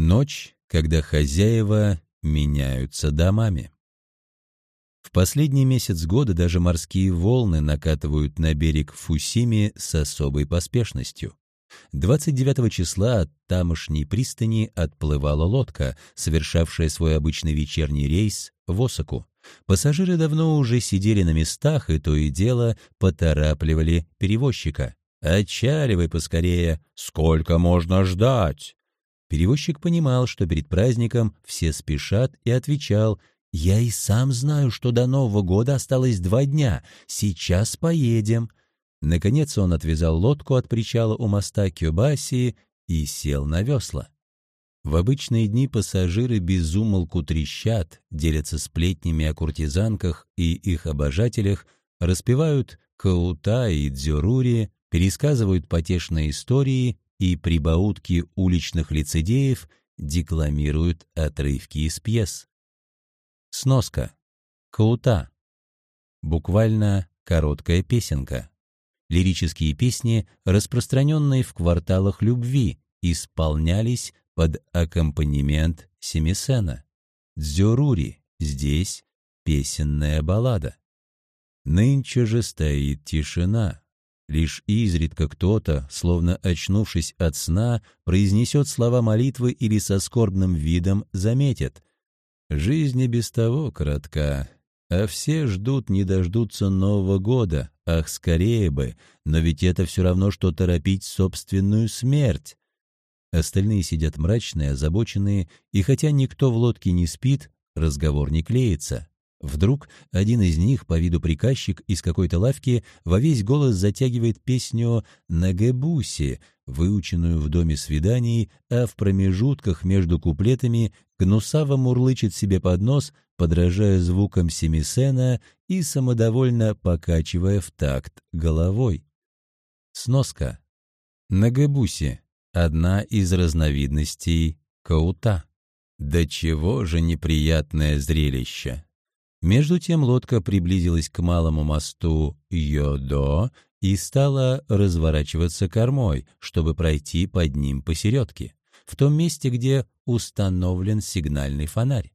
Ночь, когда хозяева меняются домами. В последний месяц года даже морские волны накатывают на берег Фусими с особой поспешностью. 29 числа от тамошней пристани отплывала лодка, совершавшая свой обычный вечерний рейс в Осаку. Пассажиры давно уже сидели на местах и то и дело поторапливали перевозчика. «Отчаливай поскорее! Сколько можно ждать?» Перевозчик понимал, что перед праздником все спешат, и отвечал, «Я и сам знаю, что до Нового года осталось два дня. Сейчас поедем». Наконец он отвязал лодку от причала у моста Кюбасии и сел на весла. В обычные дни пассажиры безумолку трещат, делятся сплетнями о куртизанках и их обожателях, распевают каута и дзюрури, пересказывают потешные истории и прибаутки уличных лицедеев, декламируют отрывки из пьес. Сноска. Каута. Буквально короткая песенка. Лирические песни, распространенные в кварталах любви, исполнялись под аккомпанемент семисена. Дзюрури здесь песенная баллада. Нынче же стоит тишина. Лишь изредка кто-то, словно очнувшись от сна, произнесет слова молитвы или со скорбным видом заметит. Жизнь и без того коротка, а все ждут не дождутся Нового года. Ах, скорее бы, но ведь это все равно, что торопить собственную смерть. Остальные сидят мрачные, озабоченные, и хотя никто в лодке не спит, разговор не клеится. Вдруг один из них, по виду приказчик из какой-то лавки, во весь голос затягивает песню «Нагебуси», выученную в доме свиданий, а в промежутках между куплетами гнусаво мурлычет себе под нос, подражая звукам семисена и самодовольно покачивая в такт головой. Сноска. Нагебуси — одна из разновидностей каута. Да чего же неприятное зрелище! Между тем лодка приблизилась к малому мосту Йодо и стала разворачиваться кормой, чтобы пройти под ним посередке, в том месте, где установлен сигнальный фонарь.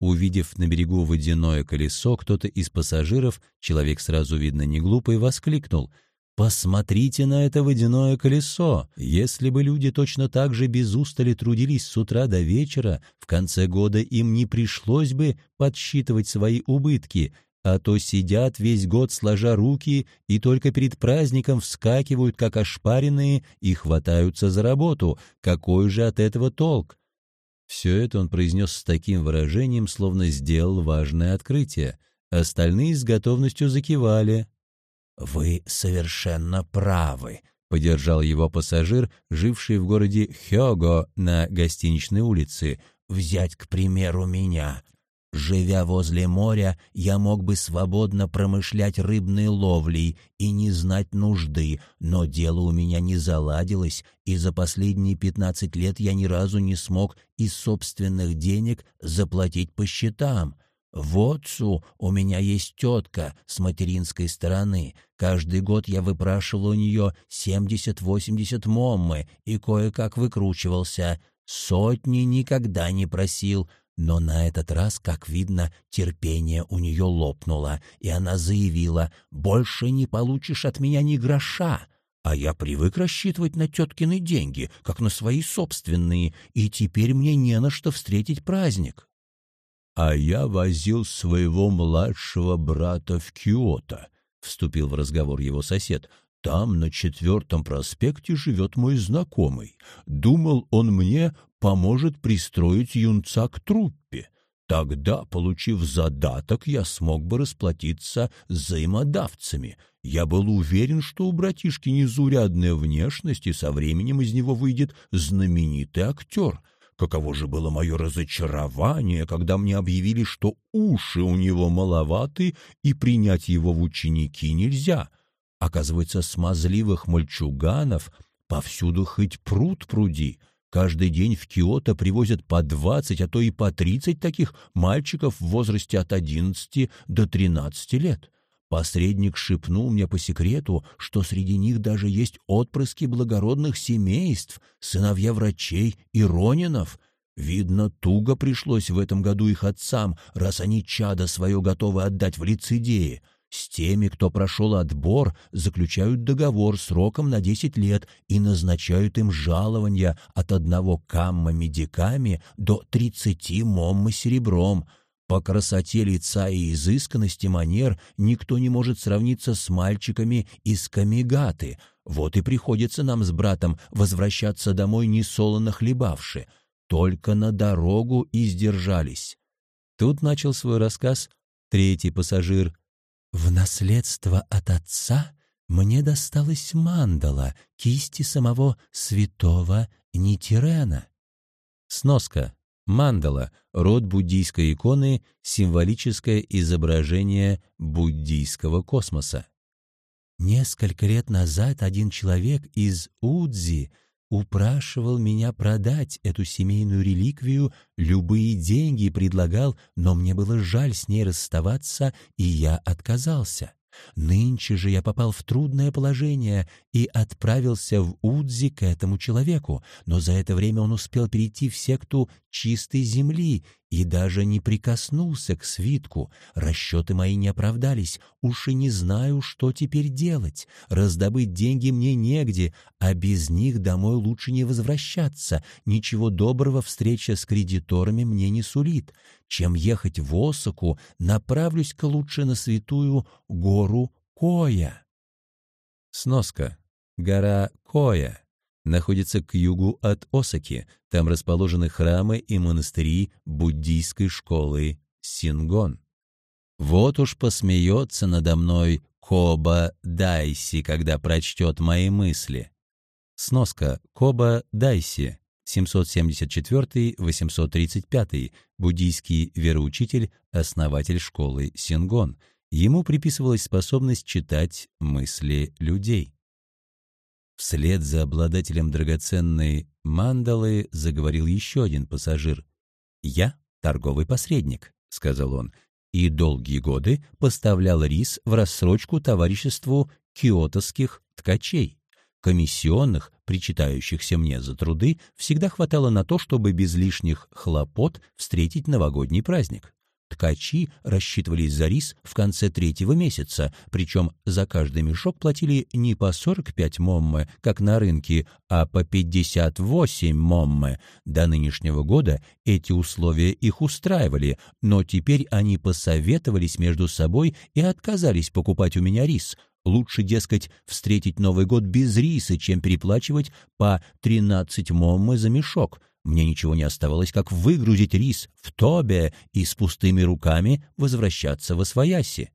Увидев на берегу водяное колесо, кто-то из пассажиров, человек сразу видно не глупый, воскликнул — Посмотрите на это водяное колесо. Если бы люди точно так же без устали трудились с утра до вечера, в конце года им не пришлось бы подсчитывать свои убытки, а то сидят весь год сложа руки и только перед праздником вскакивают, как ошпаренные, и хватаются за работу. Какой же от этого толк? Все это он произнес с таким выражением, словно сделал важное открытие. Остальные с готовностью закивали. «Вы совершенно правы», — поддержал его пассажир, живший в городе Хёго на гостиничной улице. «Взять, к примеру, меня. Живя возле моря, я мог бы свободно промышлять рыбной ловлей и не знать нужды, но дело у меня не заладилось, и за последние пятнадцать лет я ни разу не смог из собственных денег заплатить по счетам». В отцу у меня есть тетка с материнской стороны. Каждый год я выпрашивал у нее семьдесят-восемьдесят моммы и кое-как выкручивался. Сотни никогда не просил, но на этот раз, как видно, терпение у нее лопнуло, и она заявила, «Больше не получишь от меня ни гроша». А я привык рассчитывать на теткины деньги, как на свои собственные, и теперь мне не на что встретить праздник а я возил своего младшего брата в Киото», — вступил в разговор его сосед. «Там, на четвертом проспекте, живет мой знакомый. Думал, он мне поможет пристроить юнца к труппе. Тогда, получив задаток, я смог бы расплатиться с взаимодавцами. Я был уверен, что у братишки незаурядная внешность, и со временем из него выйдет знаменитый актер». Каково же было мое разочарование, когда мне объявили, что уши у него маловаты и принять его в ученики нельзя. Оказывается, смазливых мальчуганов повсюду хоть пруд пруди. Каждый день в Киото привозят по двадцать, а то и по тридцать таких мальчиков в возрасте от одиннадцати до тринадцати лет. Посредник шепнул мне по секрету, что среди них даже есть отпрыски благородных семейств, сыновья врачей и ронинов. Видно, туго пришлось в этом году их отцам, раз они чадо свое готовы отдать в лицедеи. С теми, кто прошел отбор, заключают договор сроком на 10 лет и назначают им жалования от одного камма медиками до 30 моммы серебром. По красоте лица и изысканности манер никто не может сравниться с мальчиками из Камигаты. Вот и приходится нам с братом возвращаться домой несолоно хлебавши. Только на дорогу и сдержались. Тут начал свой рассказ третий пассажир — в наследство от отца мне досталась мандала кисти самого святого Нитирена. Сноска. Мандала — род буддийской иконы, символическое изображение буддийского космоса. Несколько лет назад один человек из Удзи — упрашивал меня продать эту семейную реликвию, любые деньги предлагал, но мне было жаль с ней расставаться, и я отказался. Нынче же я попал в трудное положение и отправился в Удзи к этому человеку, но за это время он успел перейти в секту чистой земли и даже не прикоснулся к свитку. Расчеты мои не оправдались, уж и не знаю, что теперь делать. Раздобыть деньги мне негде, а без них домой лучше не возвращаться. Ничего доброго встреча с кредиторами мне не сулит. Чем ехать в Осаку, направлюсь-ка лучше на святую гору Коя. Сноска. Гора Коя находится к югу от Осаки. Там расположены храмы и монастыри буддийской школы Сингон. Вот уж посмеется надо мной Коба Дайси, когда прочтет мои мысли. Сноска Коба Дайси, 774-835, буддийский вероучитель, основатель школы Сингон. Ему приписывалась способность читать мысли людей. Вслед за обладателем драгоценной мандалы заговорил еще один пассажир. «Я торговый посредник», — сказал он, «и долгие годы поставлял рис в рассрочку товариществу киотовских ткачей. Комиссионных, причитающихся мне за труды, всегда хватало на то, чтобы без лишних хлопот встретить новогодний праздник. Ткачи рассчитывались за рис в конце третьего месяца, причем за каждый мешок платили не по 45 моммы, как на рынке, а по 58 моммы. До нынешнего года эти условия их устраивали, но теперь они посоветовались между собой и отказались покупать у меня рис. Лучше, дескать, встретить Новый год без риса, чем переплачивать по 13 моммы за мешок. Мне ничего не оставалось, как выгрузить рис в тобе и с пустыми руками возвращаться во свояси.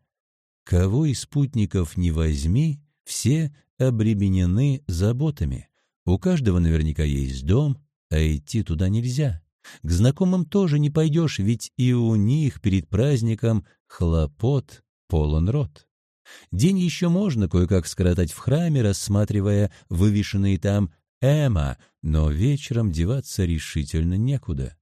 Кого из спутников не возьми, все обременены заботами. У каждого наверняка есть дом, а идти туда нельзя. К знакомым тоже не пойдешь, ведь и у них перед праздником хлопот полон рот. День еще можно кое-как скоротать в храме, рассматривая вывешенные там Эма, но вечером деваться решительно некуда.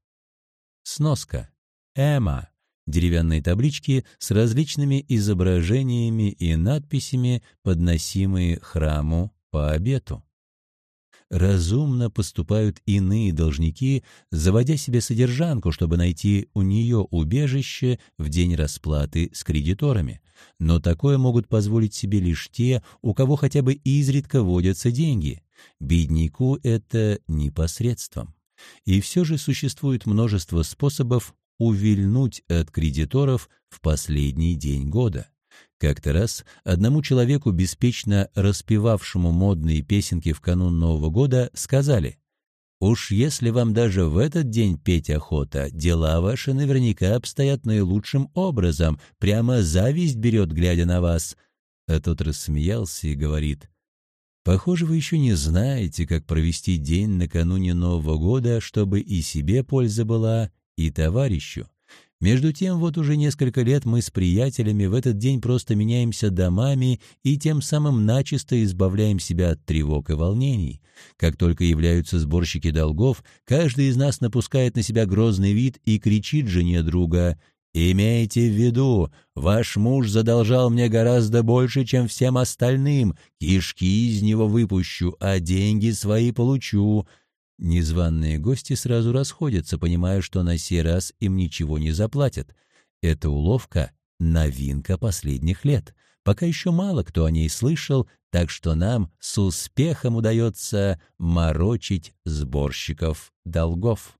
Сноска. Эма. Деревянные таблички с различными изображениями и надписями, подносимые храму по обету. Разумно поступают иные должники, заводя себе содержанку, чтобы найти у нее убежище в день расплаты с кредиторами. Но такое могут позволить себе лишь те, у кого хотя бы изредка водятся деньги. Бедняку это непосредством. И все же существует множество способов увильнуть от кредиторов в последний день года. Как-то раз одному человеку, беспечно распевавшему модные песенки в канун Нового года, сказали «Уж если вам даже в этот день петь охота, дела ваши наверняка обстоят наилучшим образом, прямо зависть берет, глядя на вас». А тот рассмеялся и говорит Похоже, вы еще не знаете, как провести день накануне Нового года, чтобы и себе польза была, и товарищу. Между тем, вот уже несколько лет мы с приятелями в этот день просто меняемся домами и тем самым начисто избавляем себя от тревог и волнений. Как только являются сборщики долгов, каждый из нас напускает на себя грозный вид и кричит жене друга «Имейте в виду, ваш муж задолжал мне гораздо больше, чем всем остальным, кишки из него выпущу, а деньги свои получу». Незваные гости сразу расходятся, понимая, что на сей раз им ничего не заплатят. Эта уловка — новинка последних лет. Пока еще мало кто о ней слышал, так что нам с успехом удается морочить сборщиков долгов.